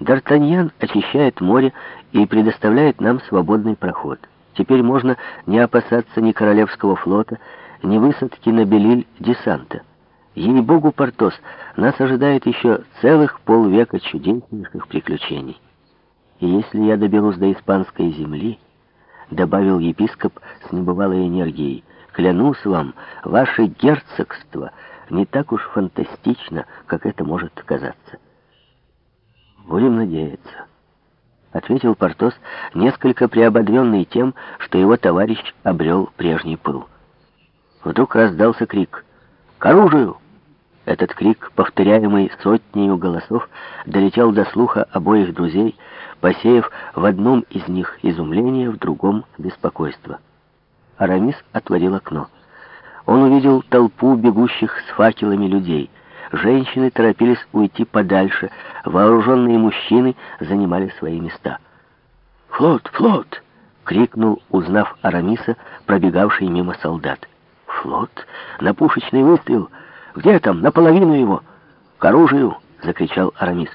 Д'Артаньян очищает море и предоставляет нам свободный проход. Теперь можно не опасаться ни Королевского флота, ни высадки на Белиль десанта. Ей-богу, Портос, нас ожидает еще целых полвека чудеснейших приключений. И если я доберусь до испанской земли, добавил епископ с небывалой энергией, клянусь вам, ваше герцогство не так уж фантастично, как это может казаться. Будем надеяться, ответил Портос, несколько приободренный тем, что его товарищ обрел прежний пыл. Вдруг раздался крик «К оружию!» Этот крик, повторяемый сотнею голосов, долетел до слуха обоих друзей, посеяв в одном из них изумление, в другом — беспокойство. Арамис отворил окно. Он увидел толпу бегущих с факелами людей. Женщины торопились уйти подальше, вооруженные мужчины занимали свои места. «Флот! Флот!» — крикнул, узнав Арамиса, пробегавший мимо солдат. «Флот! На пушечный выстрел!» Где там? Наполовину его!» «К оружию!» — закричал Арамис.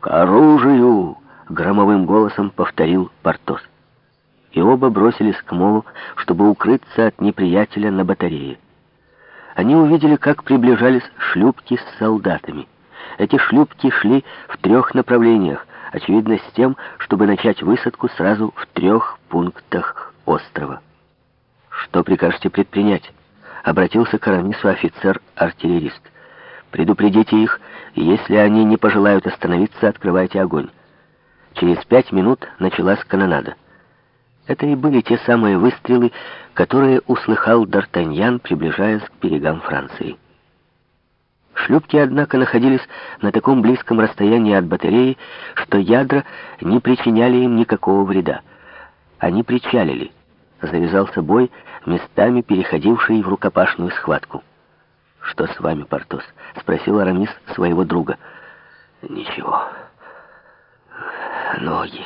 «К оружию!» — громовым голосом повторил Портос. И оба бросились к молу, чтобы укрыться от неприятеля на батарее. Они увидели, как приближались шлюпки с солдатами. Эти шлюпки шли в трех направлениях, очевидно, с тем, чтобы начать высадку сразу в трех пунктах острова. «Что прикажете предпринять?» обратился к Арамису офицер-артиллерист. «Предупредите их, если они не пожелают остановиться, открывайте огонь». Через пять минут началась канонада. Это и были те самые выстрелы, которые услыхал Д'Артаньян, приближаясь к берегам Франции. Шлюпки, однако, находились на таком близком расстоянии от батареи, что ядра не причиняли им никакого вреда. Они причалили завязался бой, местами переходивший в рукопашную схватку. «Что с вами, Портос?» — спросил Арамис своего друга. «Ничего. Ноги.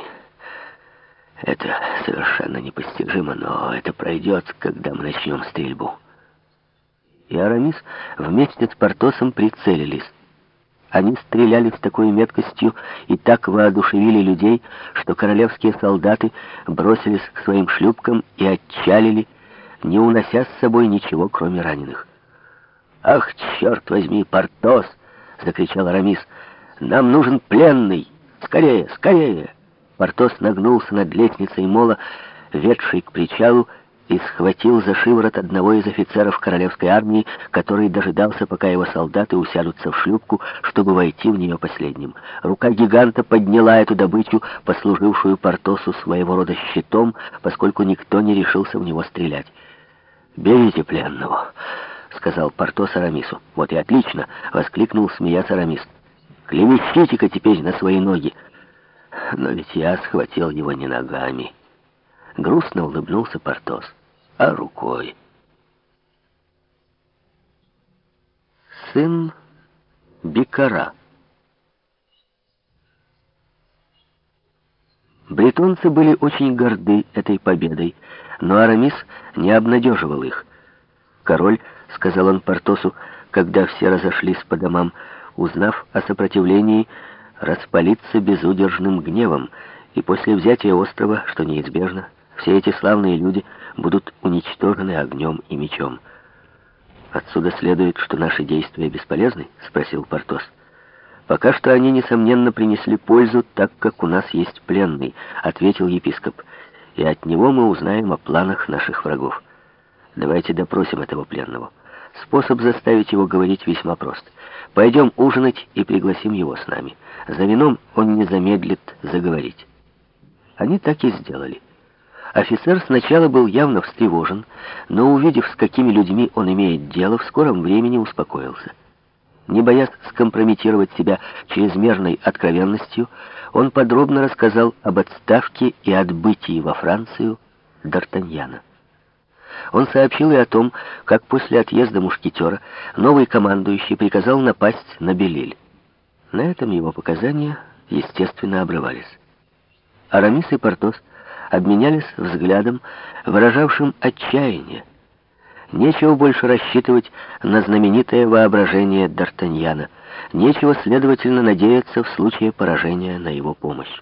Это совершенно непостижимо, но это пройдет, когда мы начнем стрельбу». И Арамис вместе с Портосом прицелились. Они стреляли с такой меткостью и так воодушевили людей, что королевские солдаты бросились к своим шлюпкам и отчалили, не унося с собой ничего, кроме раненых. «Ах, черт возьми, Портос!» — закричал Арамис. «Нам нужен пленный! Скорее, скорее!» Портос нагнулся над лестницей мола, ведшей к причалу, и схватил за шиворот одного из офицеров королевской армии, который дожидался, пока его солдаты усядутся в шлюпку, чтобы войти в нее последним. Рука гиганта подняла эту добычу, послужившую Портосу своего рода щитом, поскольку никто не решился в него стрелять. «Берите пленного», — сказал Портос Арамису. «Вот и отлично!» — воскликнул, смеясь Арамис. «Клемещите-ка теперь на свои ноги!» «Но ведь я схватил его не ногами». Грустно улыбнулся Портос. А рукой? Сын Бекара. Бретонцы были очень горды этой победой, но Арамис не обнадеживал их. «Король», — сказал он Портосу, когда все разошлись по домам, узнав о сопротивлении, распалится безудержным гневом, и после взятия острова, что неизбежно, все эти славные люди будут уничтожены огнем и мечом. «Отсюда следует, что наши действия бесполезны?» — спросил Портос. «Пока что они, несомненно, принесли пользу, так как у нас есть пленный», — ответил епископ. «И от него мы узнаем о планах наших врагов. Давайте допросим этого пленного. Способ заставить его говорить весьма прост. Пойдем ужинать и пригласим его с нами. За вином он не замедлит заговорить». Они так и сделали. Офицер сначала был явно встревожен, но, увидев, с какими людьми он имеет дело, в скором времени успокоился. Не боясь скомпрометировать себя чрезмерной откровенностью, он подробно рассказал об отставке и отбытии во Францию Д'Артаньяна. Он сообщил и о том, как после отъезда мушкетера новый командующий приказал напасть на Белиль. На этом его показания, естественно, обрывались. Арамис и Портос обменялись взглядом, выражавшим отчаяние. Нечего больше рассчитывать на знаменитое воображение Д'Артаньяна, Нечего, следовательно, надеяться в случае поражения на его помощь.